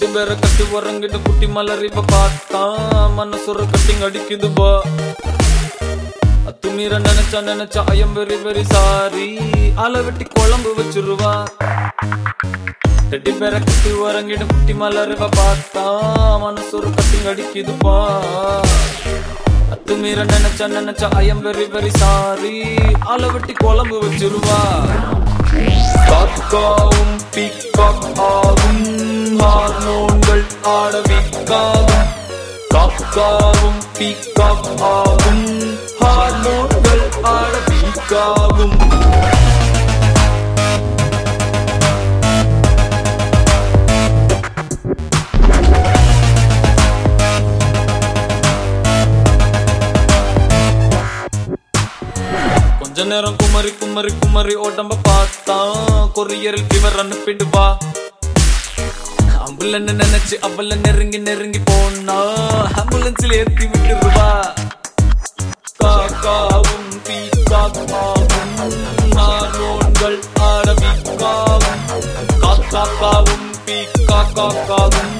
கட்டி வேற கட்டி உறங்கிட்டு குட்டி மலர் இப்ப பார்த்தான் மனசுற கட்டிங் அடிக்குது பா. அத்துமீற நினைச்சா நினைச்சா ஐயம் வெரி வெரி சாரி. அலை வெட்டி குழம்பு வச்சிருவா. ரெட்டி பேர கட்டி உறங்கிட்டு குட்டி மலர் இப்ப பார்த்தா மனசுற கட்டிங் அடிக்குதுப்பா அத்துமீற நினைச்சா நினைச்சா ஐயம் வெரி வெரி சாரி. அலை வெட்டி குழம்பு வச்சிருவா. பார்த்துக்கோ. ஆட ஆடவிக்காகும் காக்காவும் பீக்காக் ஆகும். ஹார்மோன்கள் ஆடவிக்காகும் கொஞ்ச நேரம் குமரி குமரி குமரி உடம்ப பார்த்தா கொரியரில் ஃபீவர் அனுப்பிடுவா அம்புலன்னு நினைச்சு அவள நெருங்கி நெருங்கி போனா ஆம்புலன்ஸ்ல ஏத்தி விட்டுருவா. காக்காவும் பீக்காக்காவும் ஹார்மோன்கள் ஆரம்பிக்காவும் காக்காக்காவும் பீக்காக்காவும்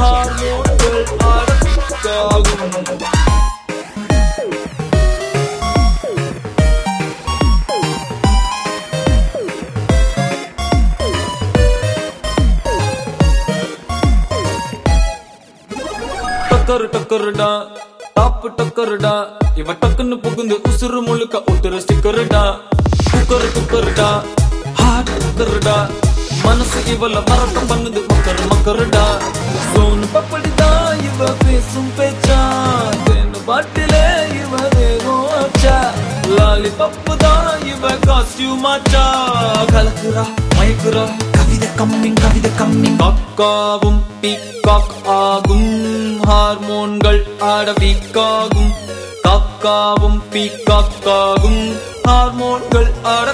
ஹார்மோன்கள் டக்கரு டக்கருடா டாப்பு டக்கருடா இவ டக்குன்னு புகுந்து உசுறு முழுக்க ஒத்துரு ஸ்டிக்கருடா. Cooker குக்கருடா heart குக்கருடா. மனசு இவள மறக்கம் பண்ணுது மக்கர் மக்கருடா. சோனு பப்படிதா இவ பேசும் பேச்சா. தேனு பாட்டிலே இவ வேகம் ஆச்சா. லாலி பப்பு தான் இவ காஸ்டியூம் ஆச்சா. கலக்குறா மயக்குறா. கவிதை கம்மிங் கவிதை கம்மிங் காக்காவும் பீக்காக் ஆகும். ஹார்மோன்கள் அடவிக்காகும் காக்காவும் பீக்காக்காகும். ஹார்மோன்கள் ஆட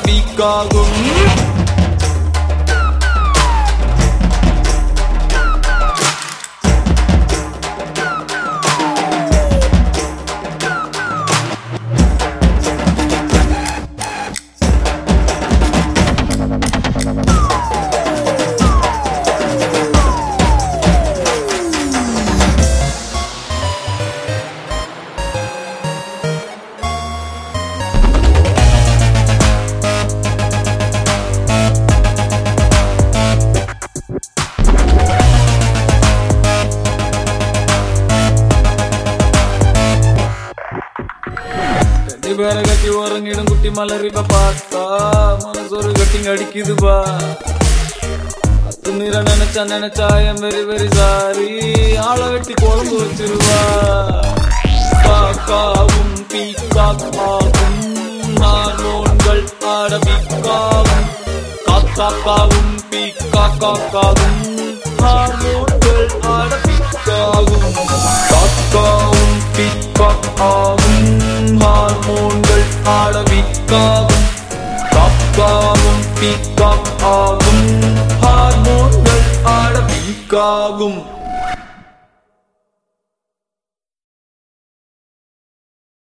பேரை கட்டி உறங்கிடும் குட்டி மலரிப்ப பார்த்தா மனசொரு கட்டிங் அடிக்குதுப்பா அத்து மீற நினைச்சா நினைச்சா என் வெரி வெரி சாரி ஆளை வெட்டி குழம்பு வச்சிருவா. காக்காவும் பீக்காக்காவும் நானோன்கள் ஆட பீக்காவும் காக்காக்காவும் பீக்காக்காக்காவும். oppgaven. Oppgaven, fikk oppgaven. Har mål, er det fikk